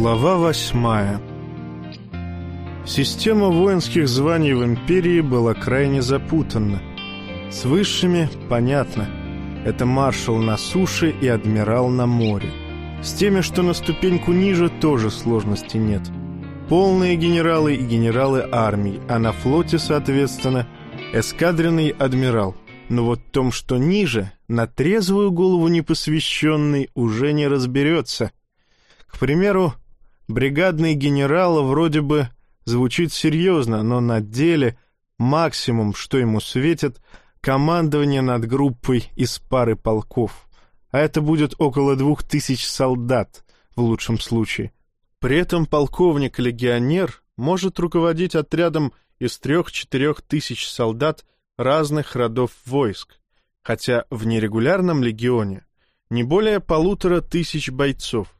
Глава восьмая Система воинских званий в империи была крайне запутанна. С высшими — понятно. Это маршал на суше и адмирал на море. С теми, что на ступеньку ниже, тоже сложности нет. Полные генералы и генералы армий, а на флоте, соответственно, эскадренный адмирал. Но вот в том, что ниже, на трезвую голову непосвященный уже не разберется. К примеру, бригадный генерал вроде бы звучит серьезно, но на деле максимум, что ему светит, командование над группой из пары полков. А это будет около двух тысяч солдат в лучшем случае. При этом полковник-легионер может руководить отрядом из трех-четырех тысяч солдат разных родов войск, хотя в нерегулярном легионе не более полутора тысяч бойцов.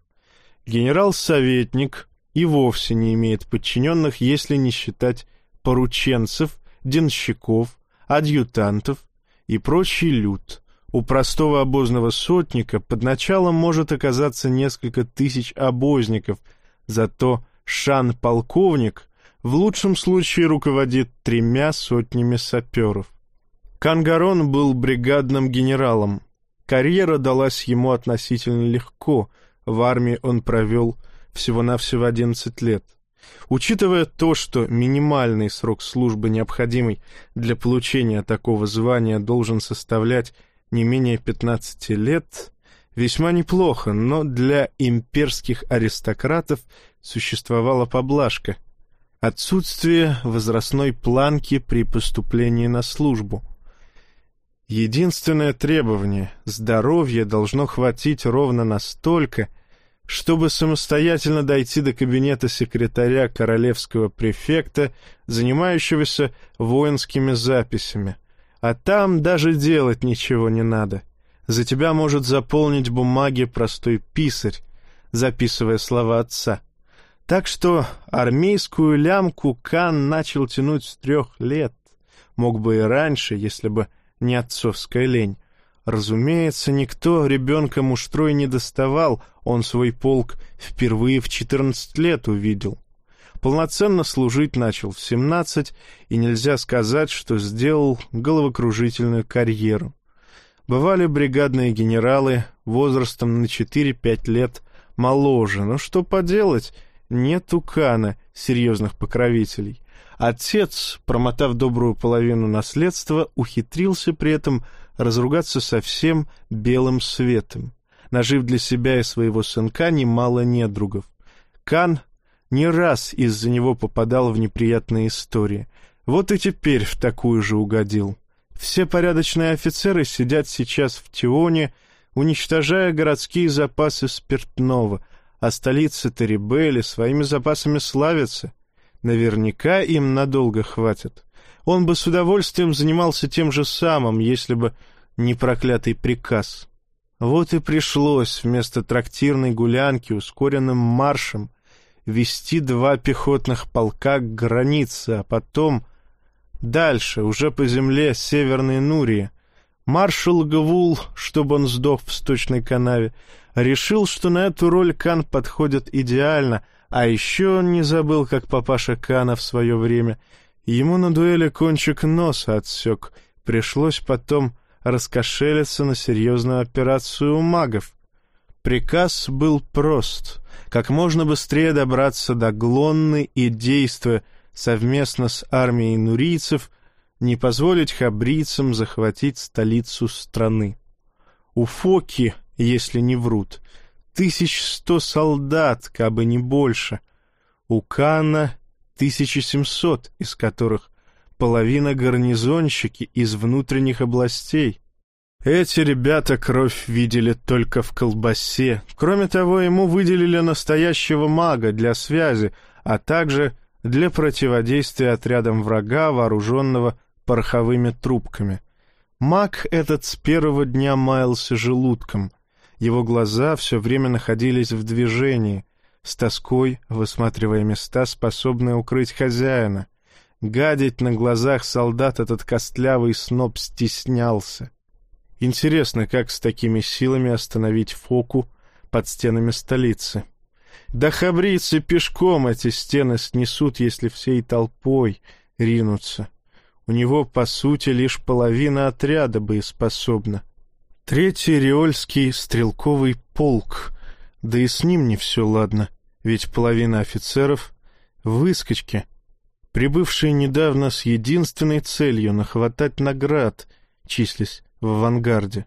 Генерал-советник и вовсе не имеет подчиненных, если не считать порученцев, денщиков, адъютантов и прочий люд. У простого обозного сотника под началом может оказаться несколько тысяч обозников, зато шан-полковник в лучшем случае руководит тремя сотнями саперов. Кангарон был бригадным генералом. Карьера далась ему относительно легко, в армии он провел всего-навсего 11 лет. Учитывая то, что минимальный срок службы, необходимый для получения такого звания, должен составлять не менее 15 лет, весьма неплохо, но для имперских аристократов существовала поблажка — отсутствие возрастной планки при поступлении на службу — Единственное требование — здоровья должно хватить ровно настолько, чтобы самостоятельно дойти до кабинета секретаря королевского префекта, занимающегося воинскими записями. А там даже делать ничего не надо. За тебя может заполнить бумаги простой писарь, записывая слова отца. Так что армейскую лямку Кан начал тянуть с трех лет. Мог бы и раньше, если бы не отцовская лень. Разумеется, никто ребенка муштрой не доставал, он свой полк впервые в четырнадцать лет увидел. Полноценно служить начал в семнадцать, и нельзя сказать, что сделал головокружительную карьеру. Бывали бригадные генералы возрастом на четыре-пять лет моложе, но что поделать, нет у Кана серьезных покровителей. Отец, промотав добрую половину наследства, ухитрился при этом разругаться совсем белым светом, нажив для себя и своего сынка немало недругов. Кан не раз из-за него попадал в неприятные истории. Вот и теперь в такую же угодил. Все порядочные офицеры сидят сейчас в Тионе, уничтожая городские запасы спиртного, а столица Терибели своими запасами славится — Наверняка им надолго хватит. Он бы с удовольствием занимался тем же самым, если бы не проклятый приказ. Вот и пришлось вместо трактирной гулянки ускоренным маршем вести два пехотных полка к границе, а потом дальше, уже по земле Северной Нурии. Маршал Гвул, чтобы он сдох в сточной канаве, решил, что на эту роль Кан подходит идеально — а еще он не забыл, как папаша Кана в свое время. Ему на дуэли кончик носа отсек. Пришлось потом раскошелиться на серьезную операцию у магов. Приказ был прост — как можно быстрее добраться до Глонны и, действуя совместно с армией нурийцев, не позволить хабрийцам захватить столицу страны. У Фоки, если не врут, тысяч сто солдат, кабы не больше. У Кана тысячи семьсот, из которых половина гарнизонщики из внутренних областей. Эти ребята кровь видели только в колбасе. Кроме того, ему выделили настоящего мага для связи, а также для противодействия отрядам врага, вооруженного пороховыми трубками. Маг этот с первого дня маялся желудком — его глаза все время находились в движении, с тоской высматривая места, способные укрыть хозяина. Гадить на глазах солдат этот костлявый сноб стеснялся. Интересно, как с такими силами остановить Фоку под стенами столицы. Да хабрицы пешком эти стены снесут, если всей толпой ринутся. У него, по сути, лишь половина отряда боеспособна. Третий Риольский стрелковый полк, да и с ним не все ладно, ведь половина офицеров — выскочки, прибывшие недавно с единственной целью нахватать наград, числись в авангарде.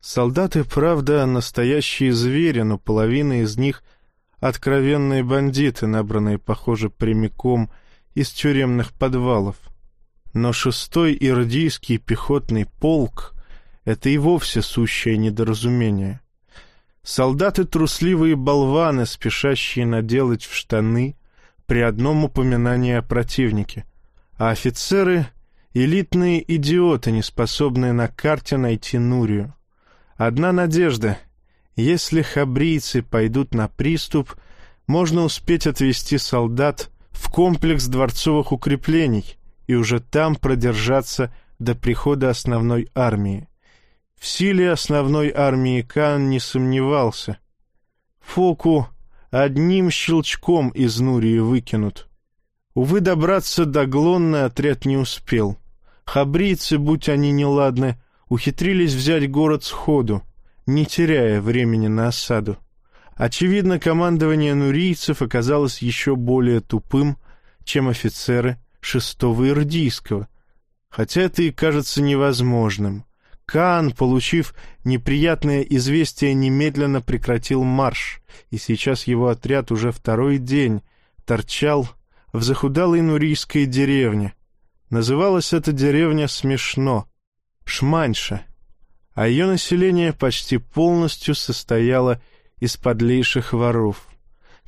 Солдаты, правда, настоящие звери, но половина из них — откровенные бандиты, набранные, похоже, прямиком из тюремных подвалов. Но шестой ирдийский пехотный полк — это и вовсе сущее недоразумение. Солдаты — трусливые болваны, спешащие наделать в штаны при одном упоминании о противнике, а офицеры — элитные идиоты, не способные на карте найти Нурию. Одна надежда. Если хабрийцы пойдут на приступ, можно успеть отвести солдат в комплекс дворцовых укреплений и уже там продержаться до прихода основной армии. В силе основной армии Кан не сомневался. Фоку одним щелчком из Нурии выкинут. Увы, добраться до Глонны отряд не успел. Хабрийцы, будь они неладны, ухитрились взять город сходу, не теряя времени на осаду. Очевидно, командование нурийцев оказалось еще более тупым, чем офицеры шестого Ирдийского, хотя это и кажется невозможным. Каан, получив неприятное известие, немедленно прекратил марш, и сейчас его отряд уже второй день торчал в захудалой нурийской деревне. Называлась эта деревня смешно Шманьша, а ее население почти полностью состояло из подлейших воров.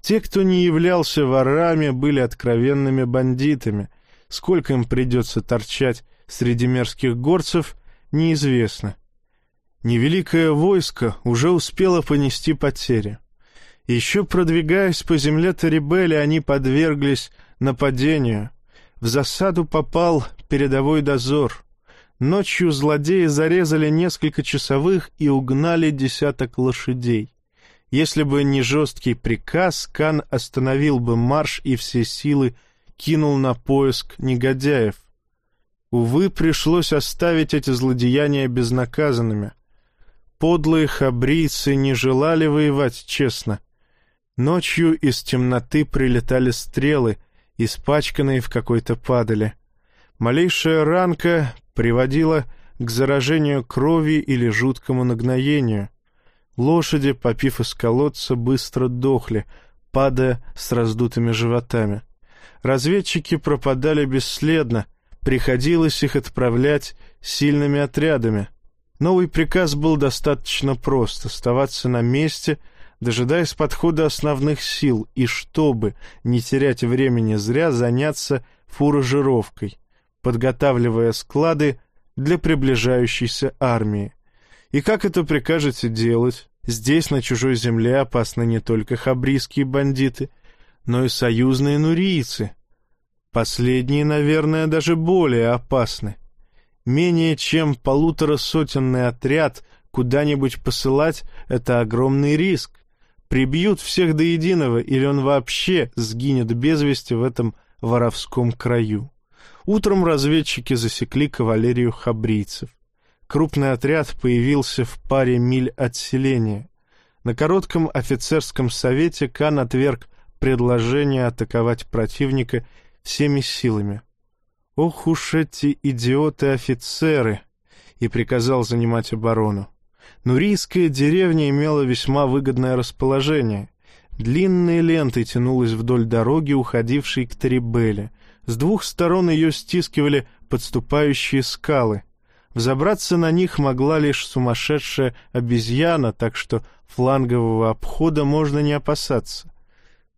Те, кто не являлся ворами, были откровенными бандитами. Сколько им придется торчать среди мерзких горцев, неизвестно. Невеликое войско уже успело понести потери. Еще продвигаясь по земле Тарибели, они подверглись нападению. В засаду попал передовой дозор. Ночью злодеи зарезали несколько часовых и угнали десяток лошадей. Если бы не жесткий приказ, Кан остановил бы марш и все силы кинул на поиск негодяев. Увы, пришлось оставить эти злодеяния безнаказанными. Подлые хабрийцы не желали воевать честно. Ночью из темноты прилетали стрелы, испачканные в какой-то падали. Малейшая ранка приводила к заражению крови или жуткому нагноению. Лошади, попив из колодца, быстро дохли, падая с раздутыми животами. Разведчики пропадали бесследно, приходилось их отправлять сильными отрядами. Новый приказ был достаточно прост — оставаться на месте, дожидаясь подхода основных сил, и чтобы не терять времени зря, заняться фуражировкой подготавливая склады для приближающейся армии. И как это прикажете делать? Здесь, на чужой земле, опасны не только хабрийские бандиты, но и союзные нурийцы. Последние, наверное, даже более опасны. Менее чем полуторасотенный отряд куда-нибудь посылать — это огромный риск. Прибьют всех до единого, или он вообще сгинет без вести в этом воровском краю. Утром разведчики засекли кавалерию хабрийцев. Крупный отряд появился в паре миль от селения. На коротком офицерском совете Кан отверг предложение атаковать противника всеми силами. «Ох уж эти идиоты-офицеры!» и приказал занимать оборону. Нурийская деревня имела весьма выгодное расположение. Длинной лентой тянулась вдоль дороги, уходившей к Тарибеле, с двух сторон ее стискивали подступающие скалы. Взобраться на них могла лишь сумасшедшая обезьяна, так что флангового обхода можно не опасаться.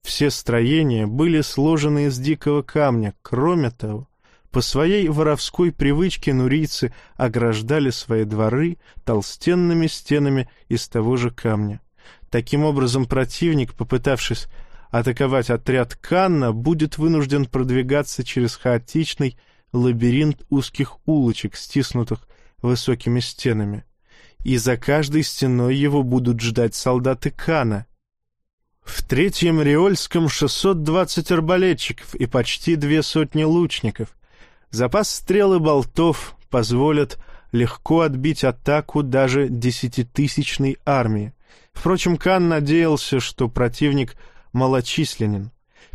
Все строения были сложены из дикого камня. Кроме того, по своей воровской привычке нурийцы ограждали свои дворы толстенными стенами из того же камня. Таким образом, противник, попытавшись атаковать отряд Канна, будет вынужден продвигаться через хаотичный лабиринт узких улочек, стиснутых высокими стенами. И за каждой стеной его будут ждать солдаты Кана. В третьем Риольском 620 арбалетчиков и почти две сотни лучников. Запас стрел и болтов позволят легко отбить атаку даже десятитысячной армии. Впрочем, Кан надеялся, что противник малочисленен.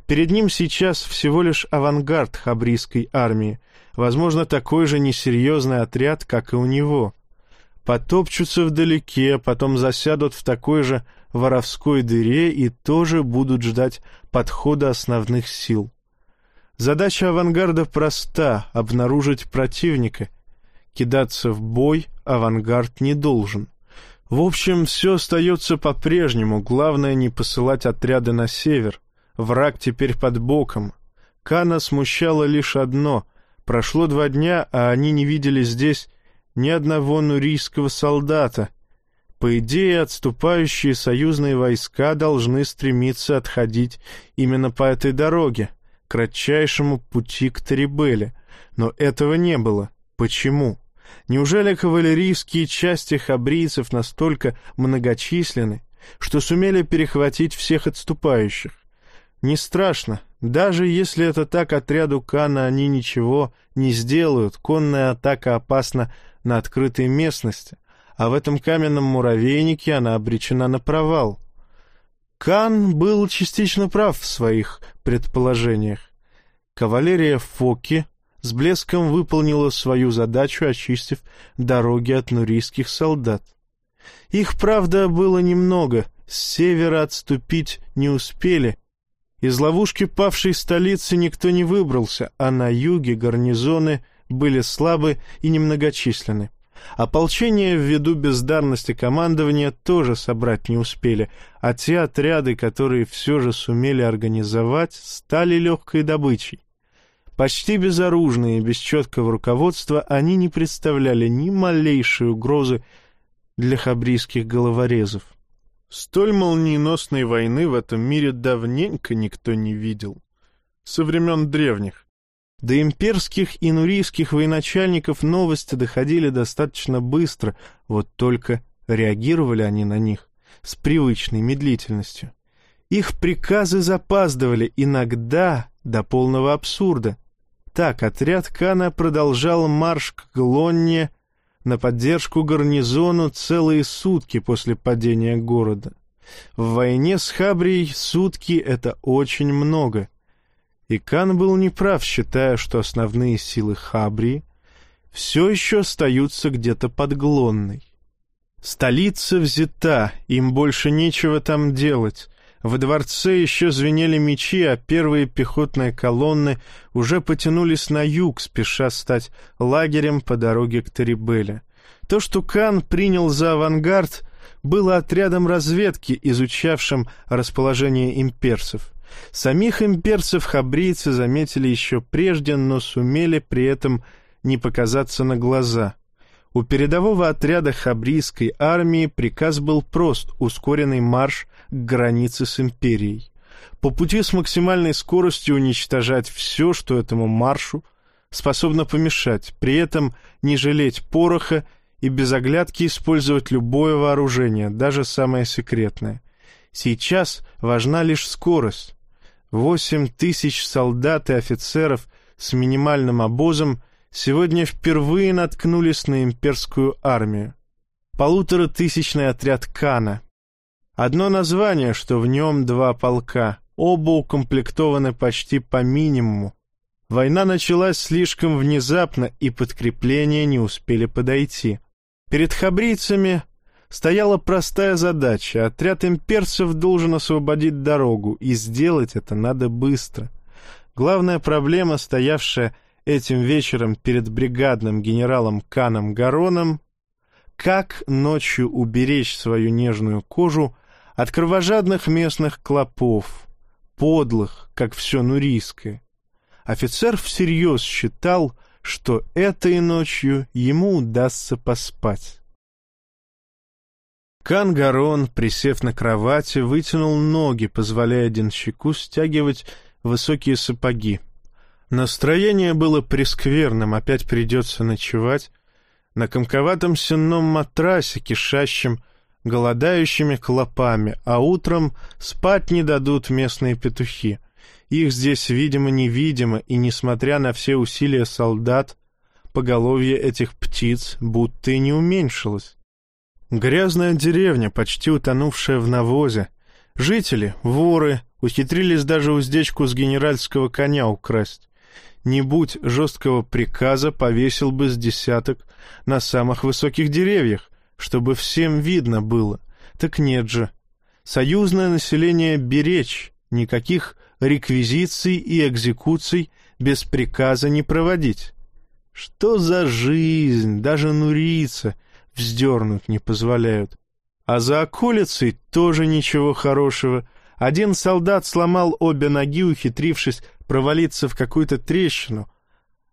Перед ним сейчас всего лишь авангард хабрийской армии, возможно, такой же несерьезный отряд, как и у него. Потопчутся вдалеке, потом засядут в такой же воровской дыре и тоже будут ждать подхода основных сил. Задача авангарда проста — обнаружить противника. Кидаться в бой авангард не должен. В общем, все остается по-прежнему, главное не посылать отряды на север. Враг теперь под боком. Кана смущало лишь одно — прошло два дня, а они не видели здесь ни одного нурийского солдата. По идее, отступающие союзные войска должны стремиться отходить именно по этой дороге, кратчайшему пути к Тарибеле. Но этого не было. Почему? Неужели кавалерийские части хабрийцев настолько многочисленны, что сумели перехватить всех отступающих? Не страшно. Даже если это так, отряду Кана они ничего не сделают. Конная атака опасна на открытой местности, а в этом каменном муравейнике она обречена на провал. Кан был частично прав в своих предположениях. Кавалерия Фоки с блеском выполнила свою задачу, очистив дороги от нурийских солдат. Их, правда, было немного, с севера отступить не успели. Из ловушки павшей столицы никто не выбрался, а на юге гарнизоны были слабы и немногочисленны. Ополчение ввиду бездарности командования тоже собрать не успели, а те отряды, которые все же сумели организовать, стали легкой добычей. Почти безоружные без четкого руководства, они не представляли ни малейшей угрозы для хабрийских головорезов. Столь молниеносной войны в этом мире давненько никто не видел. Со времен древних. До имперских и нурийских военачальников новости доходили достаточно быстро, вот только реагировали они на них с привычной медлительностью. Их приказы запаздывали иногда до полного абсурда. Так отряд Кана продолжал марш к Глонне на поддержку гарнизону целые сутки после падения города. В войне с Хабрией сутки — это очень много. И Кан был неправ, считая, что основные силы Хабрии все еще остаются где-то под Глонной. Столица взята, им больше нечего там делать. Во дворце еще звенели мечи, а первые пехотные колонны уже потянулись на юг, спеша стать лагерем по дороге к Тарибеле. То, что Кан принял за авангард, было отрядом разведки, изучавшим расположение имперцев. Самих имперцев хабрийцы заметили еще прежде, но сумели при этом не показаться на глаза — у передового отряда хабрийской армии приказ был прост — ускоренный марш к границе с империей. По пути с максимальной скоростью уничтожать все, что этому маршу способно помешать, при этом не жалеть пороха и без оглядки использовать любое вооружение, даже самое секретное. Сейчас важна лишь скорость. Восемь тысяч солдат и офицеров с минимальным обозом — сегодня впервые наткнулись на имперскую армию. Полуторатысячный отряд Кана. Одно название, что в нем два полка, оба укомплектованы почти по минимуму. Война началась слишком внезапно, и подкрепления не успели подойти. Перед хабрийцами стояла простая задача. Отряд имперцев должен освободить дорогу, и сделать это надо быстро. Главная проблема, стоявшая этим вечером перед бригадным генералом Каном Гароном, как ночью уберечь свою нежную кожу от кровожадных местных клопов, подлых, как все нурийское. Офицер всерьез считал, что этой ночью ему удастся поспать. Кан Гарон, присев на кровати, вытянул ноги, позволяя денщику стягивать высокие сапоги. Настроение было прескверным, опять придется ночевать на комковатом сенном матрасе, кишащем голодающими клопами, а утром спать не дадут местные петухи. Их здесь видимо-невидимо, и, несмотря на все усилия солдат, поголовье этих птиц будто и не уменьшилось. Грязная деревня, почти утонувшая в навозе. Жители, воры, ухитрились даже уздечку с генеральского коня украсть. Не будь жесткого приказа, повесил бы с десяток на самых высоких деревьях, чтобы всем видно было. Так нет же. Союзное население беречь, никаких реквизиций и экзекуций без приказа не проводить. Что за жизнь, даже нурица вздернуть не позволяют. А за околицей тоже ничего хорошего. Один солдат сломал обе ноги, ухитрившись провалиться в какую-то трещину,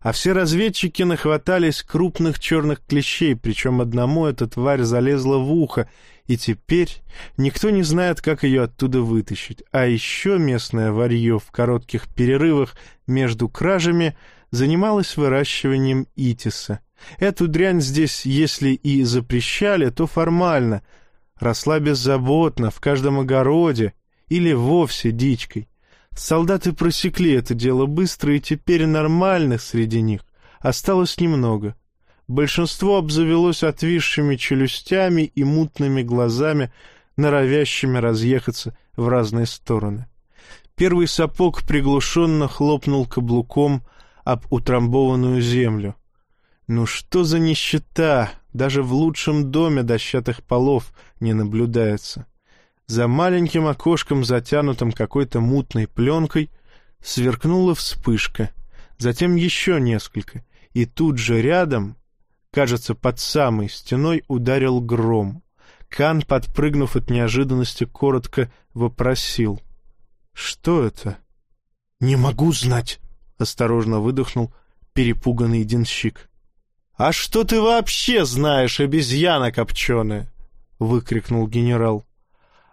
а все разведчики нахватались крупных черных клещей, причем одному эта тварь залезла в ухо, и теперь никто не знает, как ее оттуда вытащить. А еще местное варье в коротких перерывах между кражами занималось выращиванием итиса. Эту дрянь здесь, если и запрещали, то формально. Росла беззаботно в каждом огороде или вовсе дичкой. Солдаты просекли это дело быстро, и теперь нормальных среди них осталось немного. Большинство обзавелось отвисшими челюстями и мутными глазами, норовящими разъехаться в разные стороны. Первый сапог приглушенно хлопнул каблуком об утрамбованную землю. Ну что за нищета! Даже в лучшем доме дощатых полов не наблюдается. За маленьким окошком, затянутым какой-то мутной пленкой, сверкнула вспышка, затем еще несколько, и тут же рядом, кажется, под самой стеной ударил гром. Кан, подпрыгнув от неожиданности, коротко вопросил. «Что это?» «Не могу знать», — осторожно выдохнул перепуганный денщик. «А что ты вообще знаешь, обезьяна копченая?» — выкрикнул генерал.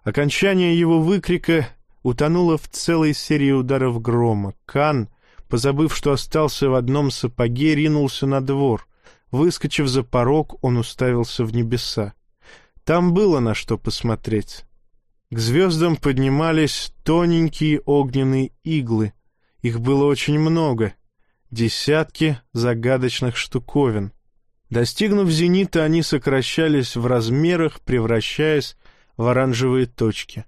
Окончание его выкрика утонуло в целой серии ударов грома. Кан, позабыв, что остался в одном сапоге, ринулся на двор. Выскочив за порог, он уставился в небеса. Там было на что посмотреть. К звездам поднимались тоненькие огненные иглы. Их было очень много. Десятки загадочных штуковин. Достигнув зенита, они сокращались в размерах, превращаясь в оранжевые точки.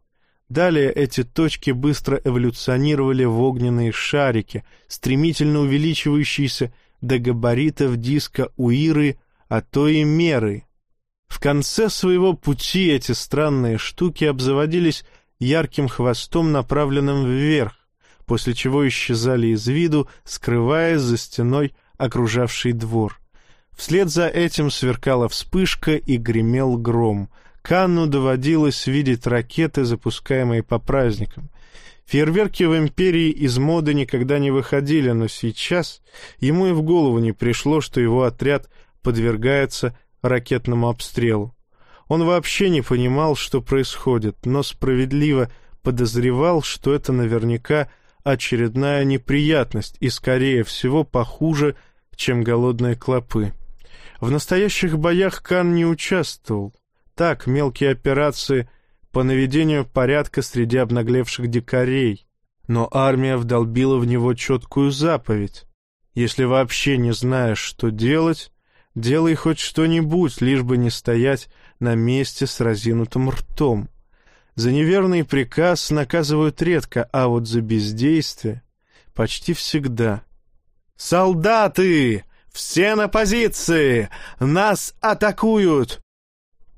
Далее эти точки быстро эволюционировали в огненные шарики, стремительно увеличивающиеся до габаритов диска Уиры, а то и Меры. В конце своего пути эти странные штуки обзаводились ярким хвостом, направленным вверх, после чего исчезали из виду, скрываясь за стеной окружавший двор. Вслед за этим сверкала вспышка и гремел гром — Канну доводилось видеть ракеты, запускаемые по праздникам. Фейерверки в империи из моды никогда не выходили, но сейчас ему и в голову не пришло, что его отряд подвергается ракетному обстрелу. Он вообще не понимал, что происходит, но справедливо подозревал, что это наверняка очередная неприятность и, скорее всего, похуже, чем голодные клопы. В настоящих боях Кан не участвовал, так мелкие операции по наведению порядка среди обнаглевших дикарей. Но армия вдолбила в него четкую заповедь. Если вообще не знаешь, что делать, делай хоть что-нибудь, лишь бы не стоять на месте с разинутым ртом. За неверный приказ наказывают редко, а вот за бездействие почти всегда. «Солдаты! Все на позиции! Нас атакуют!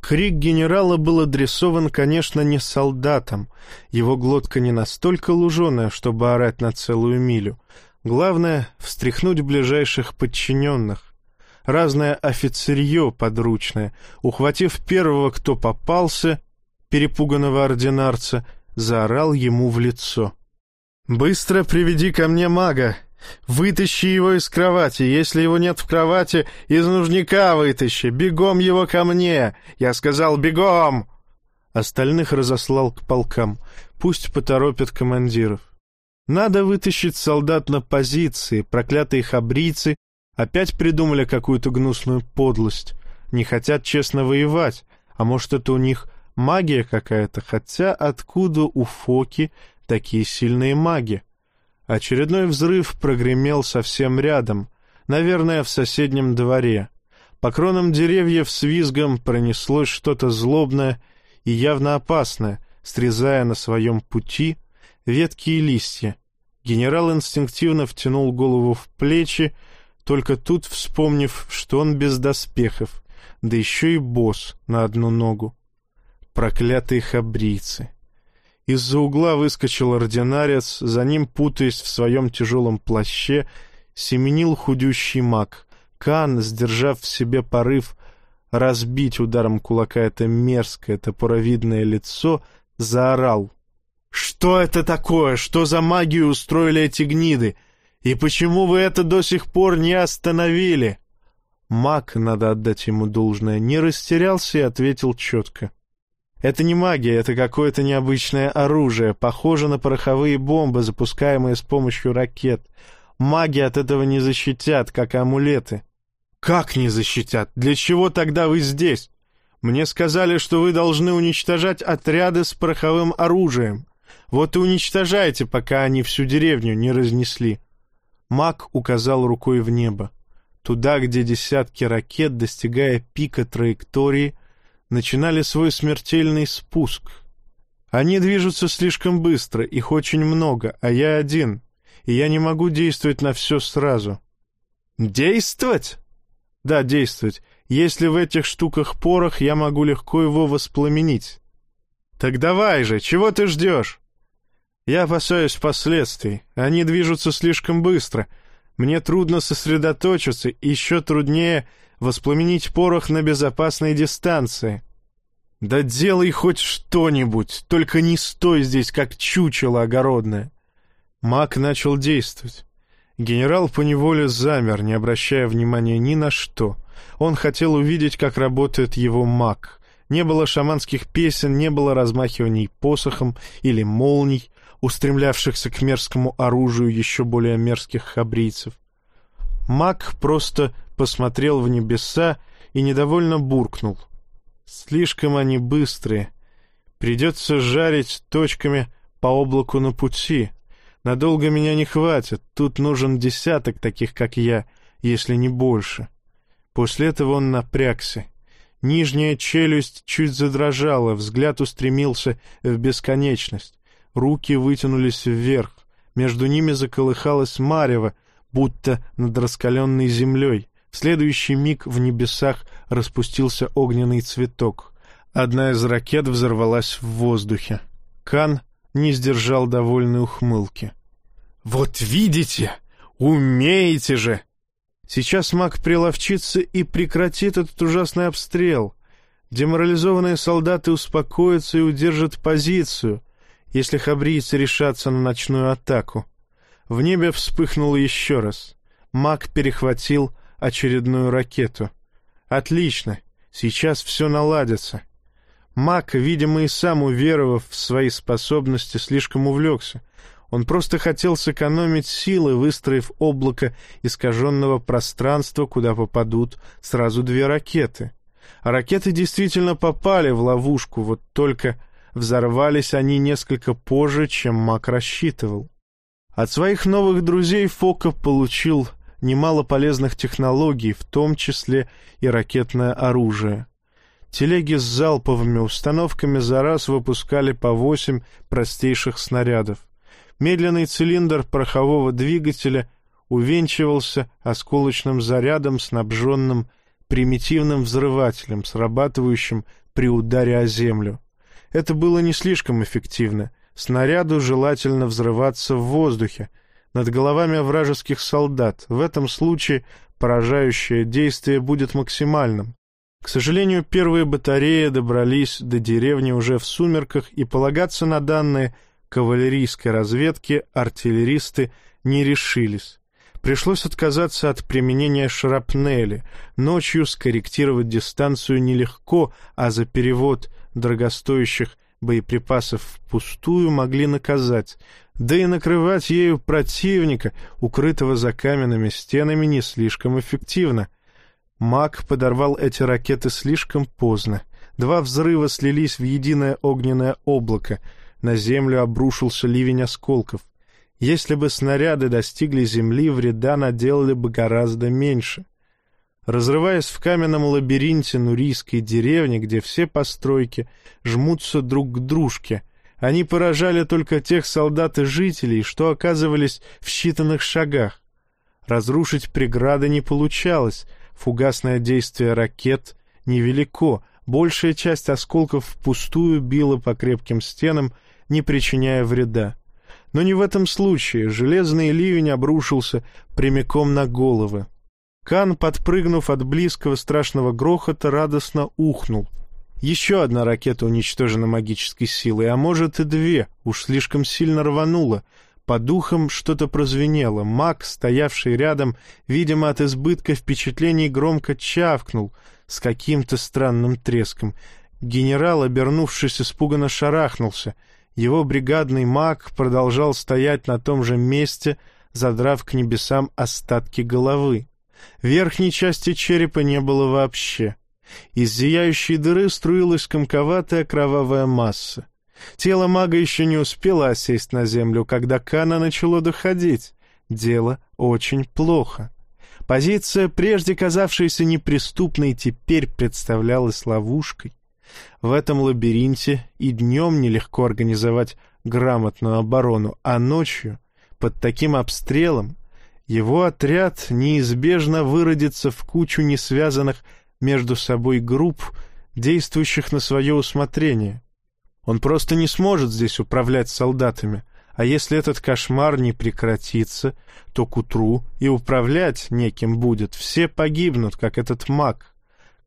Крик генерала был адресован, конечно, не солдатам. Его глотка не настолько луженая, чтобы орать на целую милю. Главное — встряхнуть ближайших подчиненных. Разное офицерье подручное, ухватив первого, кто попался, перепуганного ординарца, заорал ему в лицо. «Быстро приведи ко мне мага! Вытащи его из кровати. Если его нет в кровати, из нужника вытащи. Бегом его ко мне. Я сказал, бегом!» Остальных разослал к полкам. Пусть поторопят командиров. Надо вытащить солдат на позиции. Проклятые хабрицы опять придумали какую-то гнусную подлость. Не хотят честно воевать. А может, это у них Магия какая-то, хотя откуда у Фоки такие сильные маги? Очередной взрыв прогремел совсем рядом, наверное, в соседнем дворе. По кронам деревьев с визгом пронеслось что-то злобное и явно опасное, срезая на своем пути ветки и листья. Генерал инстинктивно втянул голову в плечи, только тут вспомнив, что он без доспехов, да еще и босс на одну ногу. Проклятые хабрийцы! Из-за угла выскочил ординарец, за ним, путаясь в своем тяжелом плаще, семенил худющий маг. Кан, сдержав в себе порыв разбить ударом кулака это мерзкое топоровидное лицо, заорал. «Что это такое? Что за магию устроили эти гниды? И почему вы это до сих пор не остановили?» Маг, надо отдать ему должное, не растерялся и ответил четко. Это не магия, это какое-то необычное оружие, похоже на пороховые бомбы, запускаемые с помощью ракет. Маги от этого не защитят, как и амулеты. Как не защитят? Для чего тогда вы здесь? Мне сказали, что вы должны уничтожать отряды с пороховым оружием. Вот и уничтожайте, пока они всю деревню не разнесли. Маг указал рукой в небо. Туда, где десятки ракет, достигая пика траектории, начинали свой смертельный спуск. Они движутся слишком быстро, их очень много, а я один, и я не могу действовать на все сразу. Действовать? Да, действовать. Если в этих штуках порох, я могу легко его воспламенить. Так давай же, чего ты ждешь? Я опасаюсь последствий. Они движутся слишком быстро. Мне трудно сосредоточиться, еще труднее воспламенить порох на безопасной дистанции. Да делай хоть что-нибудь, только не стой здесь, как чучело огородное. Маг начал действовать. Генерал поневоле замер, не обращая внимания ни на что. Он хотел увидеть, как работает его маг. Не было шаманских песен, не было размахиваний посохом или молний, устремлявшихся к мерзкому оружию еще более мерзких хабрийцев. Маг просто посмотрел в небеса и недовольно буркнул. «Слишком они быстрые. Придется жарить точками по облаку на пути. Надолго меня не хватит. Тут нужен десяток таких, как я, если не больше». После этого он напрягся. Нижняя челюсть чуть задрожала, взгляд устремился в бесконечность. Руки вытянулись вверх. Между ними заколыхалось марево, будто над раскаленной землей. В следующий миг в небесах распустился огненный цветок. Одна из ракет взорвалась в воздухе. Кан не сдержал довольной ухмылки. «Вот видите! Умеете же!» Сейчас маг приловчится и прекратит этот ужасный обстрел. Деморализованные солдаты успокоятся и удержат позицию, если хабрийцы решатся на ночную атаку. В небе вспыхнуло еще раз. Маг перехватил очередную ракету. Отлично, сейчас все наладится. Мак, видимо, и сам уверовав в свои способности, слишком увлекся. Он просто хотел сэкономить силы, выстроив облако искаженного пространства, куда попадут сразу две ракеты. А ракеты действительно попали в ловушку, вот только взорвались они несколько позже, чем Мак рассчитывал. От своих новых друзей Фока получил немало полезных технологий, в том числе и ракетное оружие. Телеги с залповыми установками за раз выпускали по восемь простейших снарядов. Медленный цилиндр порохового двигателя увенчивался осколочным зарядом, снабженным примитивным взрывателем, срабатывающим при ударе о землю. Это было не слишком эффективно. Снаряду желательно взрываться в воздухе, над головами вражеских солдат. В этом случае поражающее действие будет максимальным. К сожалению, первые батареи добрались до деревни уже в сумерках, и полагаться на данные кавалерийской разведки артиллеристы не решились. Пришлось отказаться от применения шрапнели. Ночью скорректировать дистанцию нелегко, а за перевод дорогостоящих боеприпасов впустую могли наказать, да и накрывать ею противника, укрытого за каменными стенами, не слишком эффективно. Маг подорвал эти ракеты слишком поздно. Два взрыва слились в единое огненное облако. На землю обрушился ливень осколков. Если бы снаряды достигли земли, вреда наделали бы гораздо меньше. Разрываясь в каменном лабиринте нурийской деревни, где все постройки жмутся друг к дружке, они поражали только тех солдат и жителей, что оказывались в считанных шагах. Разрушить преграды не получалось, фугасное действие ракет невелико, большая часть осколков впустую била по крепким стенам, не причиняя вреда. Но не в этом случае, железный ливень обрушился прямиком на головы. Кан, подпрыгнув от близкого страшного грохота, радостно ухнул. Еще одна ракета уничтожена магической силой, а может и две, уж слишком сильно рванула. По духам что-то прозвенело. Маг, стоявший рядом, видимо, от избытка впечатлений громко чавкнул с каким-то странным треском. Генерал, обернувшись, испуганно шарахнулся. Его бригадный маг продолжал стоять на том же месте, задрав к небесам остатки головы. Верхней части черепа не было вообще. Из зияющей дыры струилась комковатая кровавая масса. Тело мага еще не успело осесть на землю, когда Кана начало доходить. Дело очень плохо. Позиция, прежде казавшаяся неприступной, теперь представлялась ловушкой. В этом лабиринте и днем нелегко организовать грамотную оборону, а ночью, под таким обстрелом, его отряд неизбежно выродится в кучу несвязанных между собой групп, действующих на свое усмотрение. Он просто не сможет здесь управлять солдатами, а если этот кошмар не прекратится, то к утру и управлять неким будет, все погибнут, как этот маг.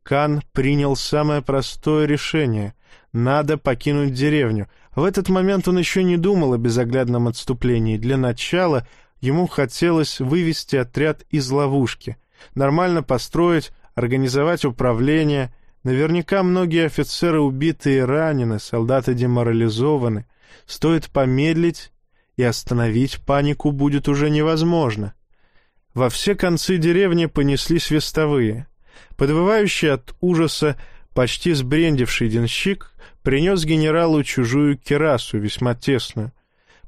Кан принял самое простое решение — надо покинуть деревню. В этот момент он еще не думал о безоглядном отступлении. Для начала Ему хотелось вывести отряд из ловушки, нормально построить, организовать управление. Наверняка многие офицеры убиты и ранены, солдаты деморализованы. Стоит помедлить, и остановить панику будет уже невозможно. Во все концы деревни понеслись вестовые. Подвывающий от ужаса, почти сбрендивший денщик принес генералу чужую керасу, весьма тесную.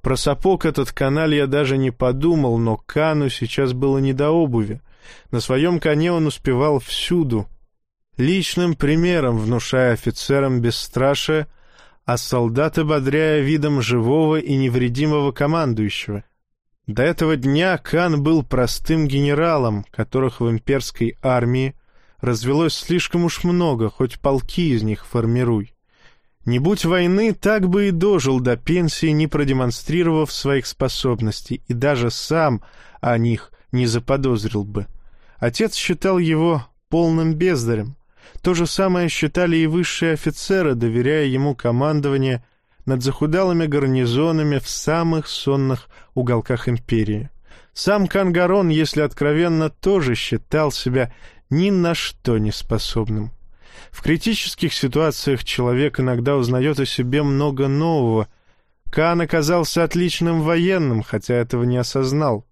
Про сапог этот каналь я даже не подумал, но Кану сейчас было не до обуви. На своем коне он успевал всюду, личным примером внушая офицерам бесстрашие, а солдат ободряя видом живого и невредимого командующего. До этого дня Кан был простым генералом, которых в имперской армии развелось слишком уж много, хоть полки из них формируй. Не будь войны, так бы и дожил до пенсии, не продемонстрировав своих способностей, и даже сам о них не заподозрил бы. Отец считал его полным бездарем. То же самое считали и высшие офицеры, доверяя ему командование над захудалыми гарнизонами в самых сонных уголках империи. Сам Кангарон, если откровенно, тоже считал себя ни на что не способным. В критических ситуациях человек иногда узнает о себе много нового. Кан оказался отличным военным, хотя этого не осознал.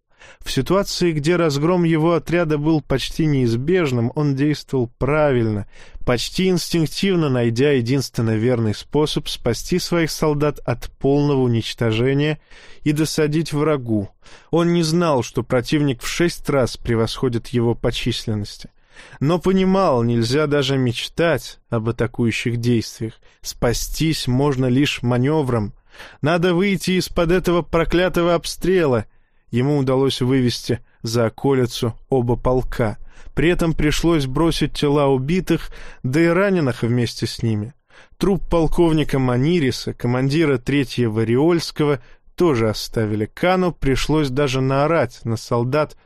В ситуации, где разгром его отряда был почти неизбежным, он действовал правильно, почти инстинктивно найдя единственно верный способ спасти своих солдат от полного уничтожения и досадить врагу. Он не знал, что противник в шесть раз превосходит его по численности. Но понимал, нельзя даже мечтать об атакующих действиях. Спастись можно лишь маневром. Надо выйти из-под этого проклятого обстрела. Ему удалось вывести за околицу оба полка. При этом пришлось бросить тела убитых, да и раненых вместе с ними. Труп полковника Манириса, командира третьего Риольского, тоже оставили. Кану пришлось даже наорать на солдат,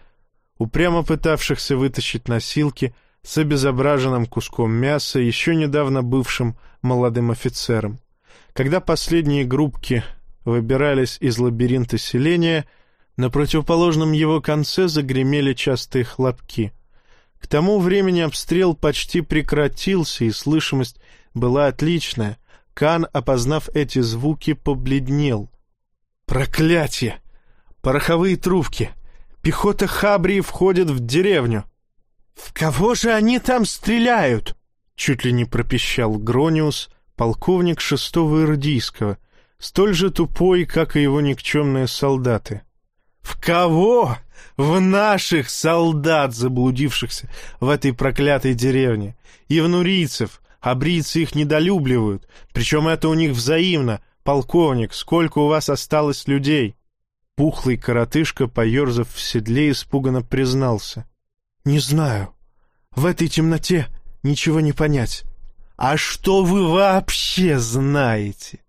упрямо пытавшихся вытащить носилки с обезображенным куском мяса, еще недавно бывшим молодым офицером. Когда последние группки выбирались из лабиринта селения, на противоположном его конце загремели частые хлопки. К тому времени обстрел почти прекратился, и слышимость была отличная. Кан, опознав эти звуки, побледнел. «Проклятие! Пороховые трубки! Пехота Хабрии входит в деревню. — В кого же они там стреляют? — чуть ли не пропищал Грониус, полковник шестого Ирдийского, столь же тупой, как и его никчемные солдаты. «В кого? В наших солдат, заблудившихся в этой проклятой деревне, и в нурийцев, абрийцы их недолюбливают, причем это у них взаимно. Полковник, сколько у вас осталось людей?» Пухлый коротышка, поерзав в седле, испуганно признался. «Не знаю. В этой темноте ничего не понять». «А что вы вообще знаете?»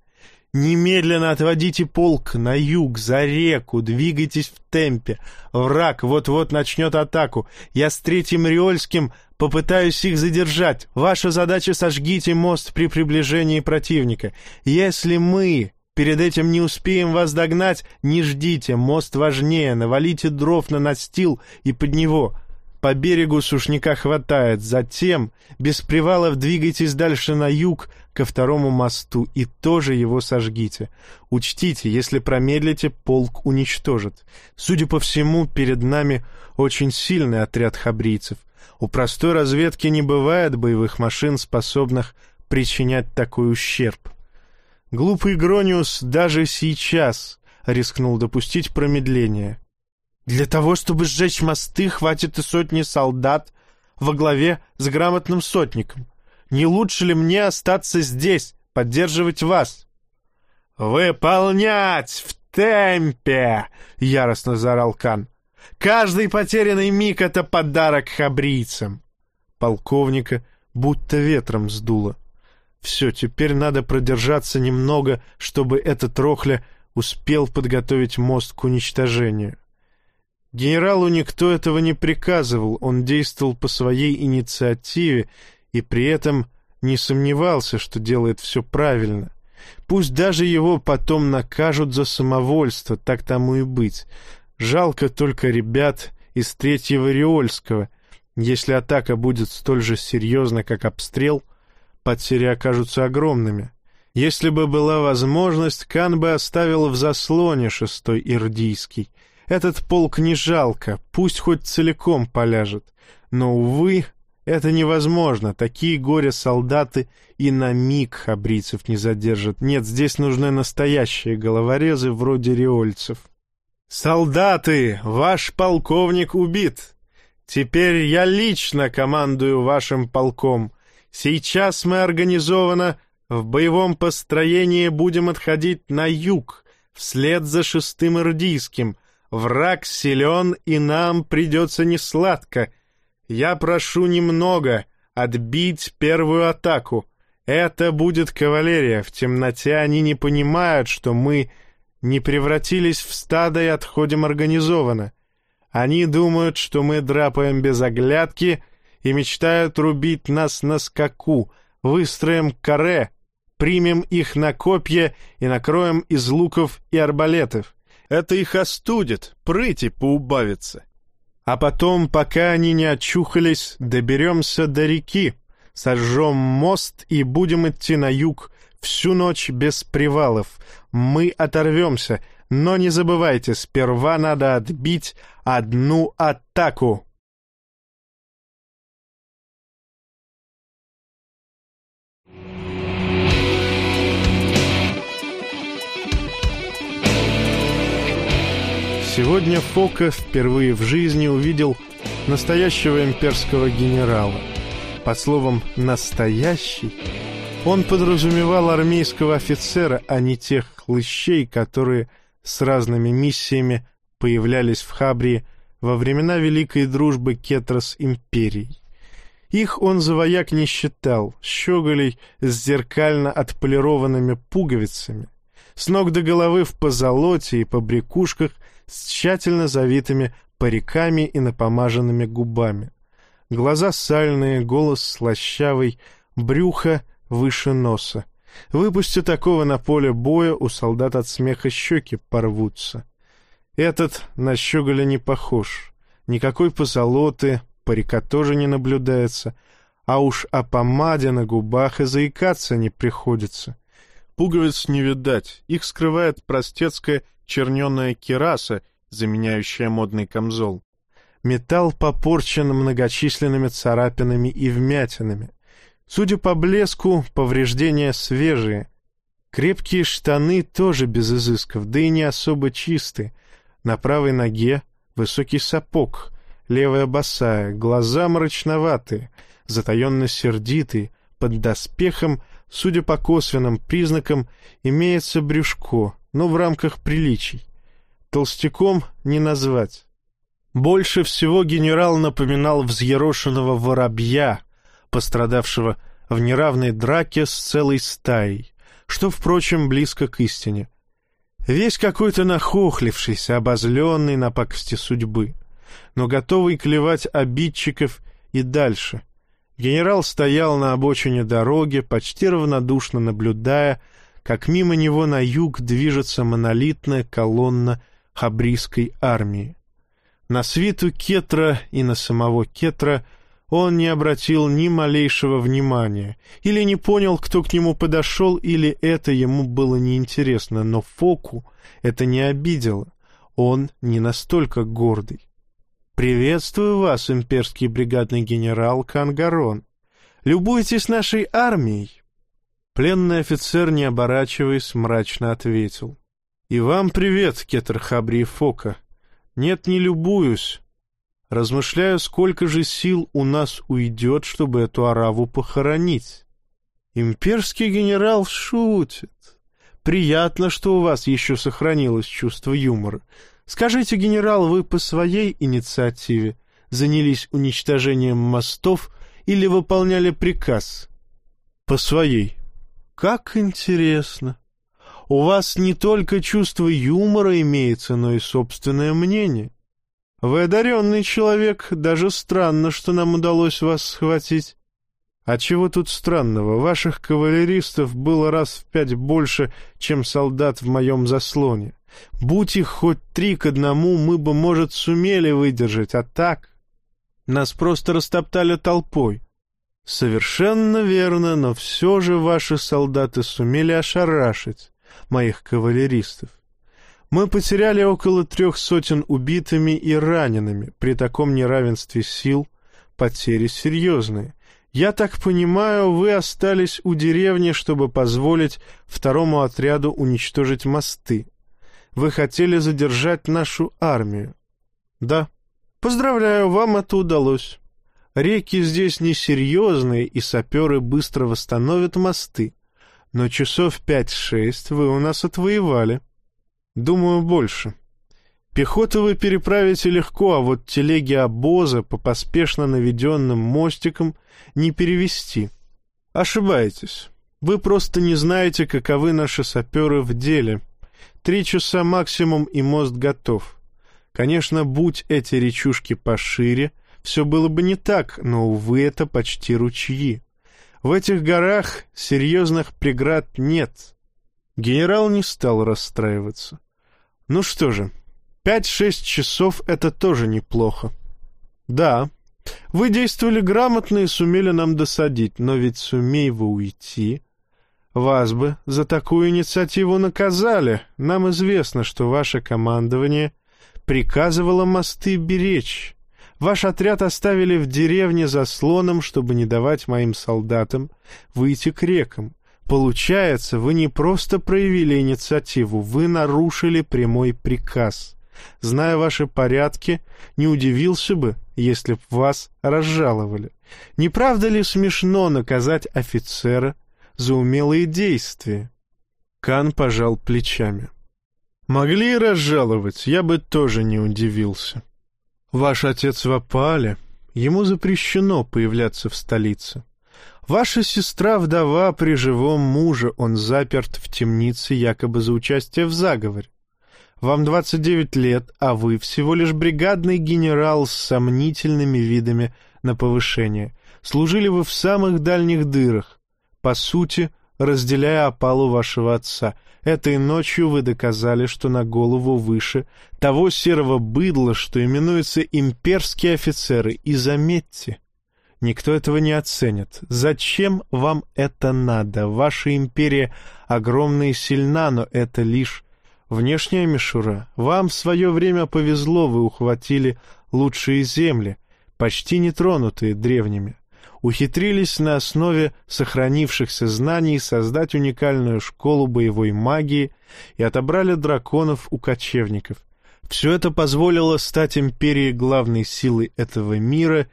Немедленно отводите полк на юг, за реку, двигайтесь в темпе. Враг вот-вот начнет атаку. Я с третьим Риольским попытаюсь их задержать. Ваша задача — сожгите мост при приближении противника. Если мы перед этим не успеем вас догнать, не ждите, мост важнее, навалите дров на настил и под него. По берегу сушняка хватает. Затем без привалов двигайтесь дальше на юг ко второму мосту и тоже его сожгите. Учтите, если промедлите, полк уничтожит. Судя по всему, перед нами очень сильный отряд хабрийцев. У простой разведки не бывает боевых машин, способных причинять такой ущерб. Глупый Грониус даже сейчас рискнул допустить промедление. Для того, чтобы сжечь мосты, хватит и сотни солдат во главе с грамотным сотником. Не лучше ли мне остаться здесь, поддерживать вас? «Выполнять в темпе!» — яростно заорал Кан. «Каждый потерянный миг — это подарок хабрийцам!» Полковника будто ветром сдуло. Все, теперь надо продержаться немного, чтобы этот Рохля успел подготовить мост к уничтожению. Генералу никто этого не приказывал, он действовал по своей инициативе и при этом не сомневался, что делает все правильно. Пусть даже его потом накажут за самовольство, так тому и быть. Жалко только ребят из Третьего Риольского. Если атака будет столь же серьезна, как обстрел, потери окажутся огромными. Если бы была возможность, Кан бы оставил в заслоне шестой Ирдийский — этот полк не жалко, пусть хоть целиком поляжет. Но, увы, это невозможно. Такие горе-солдаты и на миг хабрийцев не задержат. Нет, здесь нужны настоящие головорезы вроде риольцев. «Солдаты, ваш полковник убит. Теперь я лично командую вашим полком. Сейчас мы организованно в боевом построении будем отходить на юг, вслед за шестым Ирдийским, Враг силен, и нам придется несладко. Я прошу немного отбить первую атаку. Это будет кавалерия. В темноте они не понимают, что мы не превратились в стадо и отходим организованно. Они думают, что мы драпаем без оглядки и мечтают рубить нас на скаку. Выстроим каре, примем их на копья и накроем из луков и арбалетов. Это их остудит, прыти поубавится. А потом, пока они не очухались, доберемся до реки, сожжем мост и будем идти на юг всю ночь без привалов. Мы оторвемся, но не забывайте, сперва надо отбить одну атаку. Сегодня Фока впервые в жизни увидел настоящего имперского генерала. Под словом «настоящий» он подразумевал армейского офицера, а не тех хлыщей, которые с разными миссиями появлялись в Хабрии во времена великой дружбы Кетра с империей. Их он за вояк не считал, щеголей с зеркально отполированными пуговицами, с ног до головы в позолоте и побрякушках с тщательно завитыми париками и напомаженными губами. Глаза сальные, голос слащавый, брюхо выше носа. Выпусти такого на поле боя, у солдат от смеха щеки порвутся. Этот на щеголя не похож. Никакой позолоты, парика тоже не наблюдается, а уж о помаде на губах и заикаться не приходится. Пуговиц не видать, их скрывает простецкая черненая кераса, заменяющая модный камзол. Металл попорчен многочисленными царапинами и вмятинами. Судя по блеску, повреждения свежие. Крепкие штаны тоже без изысков, да и не особо чистые. На правой ноге высокий сапог, левая босая, глаза мрачноватые, затаенно сердитые, под доспехом, судя по косвенным признакам, имеется брюшко, но в рамках приличий. Толстяком не назвать. Больше всего генерал напоминал взъерошенного воробья, пострадавшего в неравной драке с целой стаей, что, впрочем, близко к истине. Весь какой-то нахохлившийся, обозленный на пакости судьбы, но готовый клевать обидчиков и дальше. Генерал стоял на обочине дороги, почти равнодушно наблюдая, как мимо него на юг движется монолитная колонна хабрийской армии. На свиту Кетра и на самого Кетра он не обратил ни малейшего внимания, или не понял, кто к нему подошел, или это ему было неинтересно, но Фоку это не обидело, он не настолько гордый. «Приветствую вас, имперский бригадный генерал Кангарон. Любуйтесь нашей армией?» Пленный офицер, не оборачиваясь, мрачно ответил. «И вам привет, Кетер Хабри и Фока. Нет, не любуюсь. Размышляю, сколько же сил у нас уйдет, чтобы эту араву похоронить. Имперский генерал шутит. Приятно, что у вас еще сохранилось чувство юмора. Скажите, генерал, вы по своей инициативе занялись уничтожением мостов или выполняли приказ? По своей. Как интересно. У вас не только чувство юмора имеется, но и собственное мнение. Вы одаренный человек, даже странно, что нам удалось вас схватить. А чего тут странного? Ваших кавалеристов было раз в пять больше, чем солдат в моем заслоне. Будь их хоть три к одному, мы бы, может, сумели выдержать, а так... Нас просто растоптали толпой. Совершенно верно, но все же ваши солдаты сумели ошарашить моих кавалеристов. Мы потеряли около трех сотен убитыми и ранеными. При таком неравенстве сил потери серьезные. Я так понимаю, вы остались у деревни, чтобы позволить второму отряду уничтожить мосты. Вы хотели задержать нашу армию. Да. Поздравляю, вам это удалось. Реки здесь несерьезные, и саперы быстро восстановят мосты. Но часов пять-шесть вы у нас отвоевали. Думаю, больше. Пехоту вы переправите легко, а вот телеги обоза по поспешно наведенным мостикам не перевести. Ошибаетесь. Вы просто не знаете, каковы наши саперы в деле. Три часа максимум, и мост готов. Конечно, будь эти речушки пошире, все было бы не так, но, увы, это почти ручьи. В этих горах серьезных преград нет. Генерал не стал расстраиваться. Ну что же, пять-шесть часов — это тоже неплохо. Да, вы действовали грамотно и сумели нам досадить, но ведь сумей вы уйти... Вас бы за такую инициативу наказали. Нам известно, что ваше командование приказывало мосты беречь. Ваш отряд оставили в деревне заслоном, чтобы не давать моим солдатам выйти к рекам. Получается, вы не просто проявили инициативу, вы нарушили прямой приказ. Зная ваши порядки, не удивился бы, если б вас разжаловали. Не правда ли смешно наказать офицера за умелые действия? Кан пожал плечами. Могли и разжаловать, я бы тоже не удивился. Ваш отец в опале, ему запрещено появляться в столице. Ваша сестра вдова при живом муже, он заперт в темнице якобы за участие в заговоре. Вам 29 лет, а вы всего лишь бригадный генерал с сомнительными видами на повышение. Служили вы в самых дальних дырах. По сути, разделяя опалу вашего отца. Этой ночью вы доказали, что на голову выше того серого быдла, что именуется имперские офицеры. И заметьте, никто этого не оценит. Зачем вам это надо? Ваша империя огромна и сильна, но это лишь внешняя мишура. Вам в свое время повезло, вы ухватили лучшие земли, почти нетронутые древними. Ухитрились на основе сохранившихся знаний создать уникальную школу боевой магии и отобрали драконов у кочевников. Все это позволило стать империей главной силой этого мира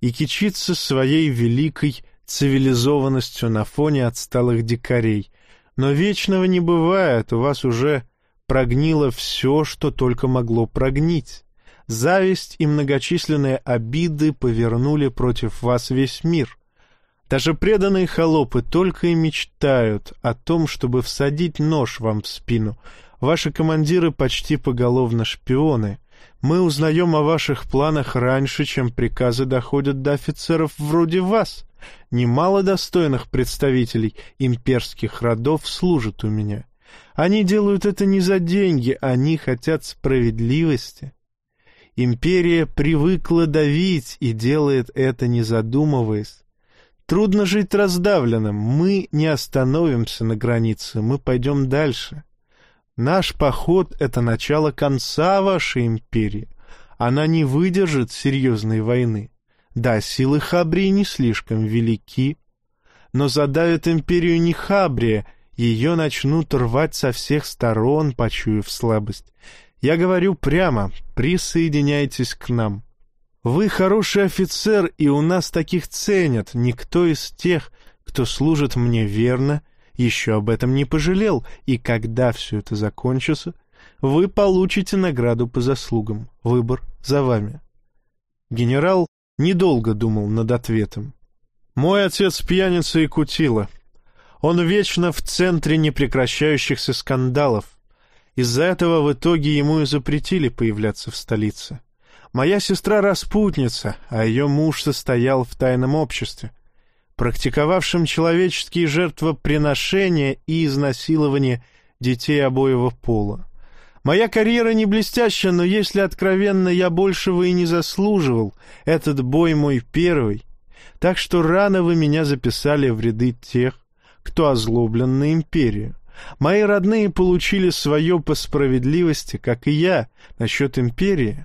и кичиться своей великой цивилизованностью на фоне отсталых дикарей. Но вечного не бывает, у вас уже прогнило все, что только могло прогнить. Зависть и многочисленные обиды повернули против вас весь мир. Даже преданные холопы только и мечтают о том, чтобы всадить нож вам в спину. Ваши командиры почти поголовно шпионы. Мы узнаем о ваших планах раньше, чем приказы доходят до офицеров вроде вас. Немало достойных представителей имперских родов служат у меня. Они делают это не за деньги, они хотят справедливости. Империя привыкла давить и делает это, не задумываясь. Трудно жить раздавленным. Мы не остановимся на границе, мы пойдем дальше. Наш поход — это начало конца вашей империи. Она не выдержит серьезной войны. Да, силы Хабрии не слишком велики, но задавит империю не Хабрия, ее начнут рвать со всех сторон, почуяв слабость. Я говорю прямо, присоединяйтесь к нам. Вы хороший офицер, и у нас таких ценят. Никто из тех, кто служит мне верно, еще об этом не пожалел, и когда все это закончится, вы получите награду по заслугам. Выбор за вами. Генерал недолго думал над ответом. Мой отец пьяница и кутила. Он вечно в центре непрекращающихся скандалов. Из-за этого в итоге ему и запретили появляться в столице. Моя сестра распутница, а ее муж состоял в тайном обществе, практиковавшем человеческие жертвоприношения и изнасилование детей обоего пола. Моя карьера не блестящая, но если откровенно, я большего и не заслуживал. Этот бой мой первый. Так что рано вы меня записали в ряды тех, кто озлоблен на империю. Мои родные получили свое по справедливости, как и я, насчет империи.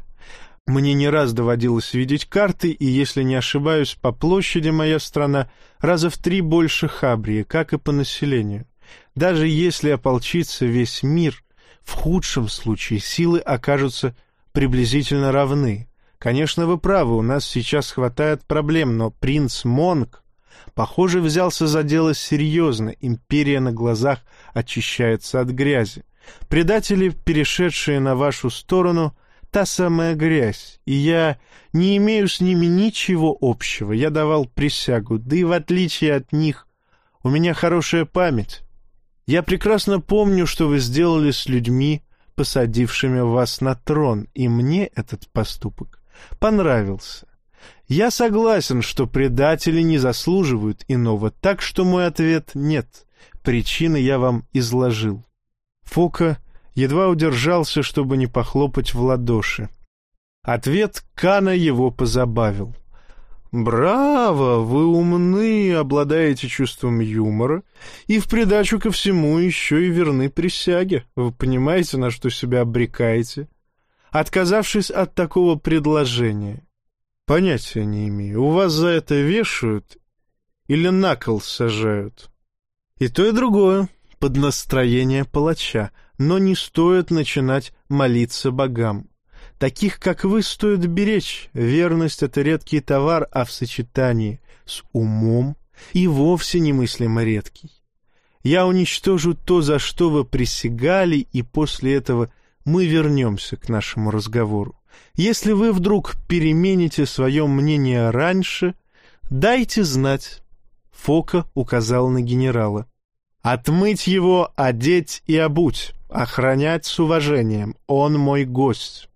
Мне не раз доводилось видеть карты, и, если не ошибаюсь, по площади моя страна раза в три больше Хабрии, как и по населению. Даже если ополчится весь мир, в худшем случае силы окажутся приблизительно равны. Конечно, вы правы, у нас сейчас хватает проблем, но принц Монг Похоже, взялся за дело серьезно, империя на глазах очищается от грязи. Предатели, перешедшие на вашу сторону, та самая грязь, и я не имею с ними ничего общего. Я давал присягу, да и в отличие от них у меня хорошая память. Я прекрасно помню, что вы сделали с людьми, посадившими вас на трон, и мне этот поступок понравился. Я согласен, что предатели не заслуживают иного, так что мой ответ — нет. Причины я вам изложил. Фока едва удержался, чтобы не похлопать в ладоши. Ответ Кана его позабавил. «Браво! Вы умны, обладаете чувством юмора и в придачу ко всему еще и верны присяге. Вы понимаете, на что себя обрекаете? Отказавшись от такого предложения, Понятия не имею. У вас за это вешают или на кол сажают? И то, и другое под настроение палача, но не стоит начинать молиться богам. Таких, как вы, стоит беречь. Верность — это редкий товар, а в сочетании с умом и вовсе немыслимо редкий. Я уничтожу то, за что вы присягали, и после этого мы вернемся к нашему разговору. Если вы вдруг перемените свое мнение раньше, дайте знать. Фока указал на генерала. Отмыть его, одеть и обуть, охранять с уважением. Он мой гость.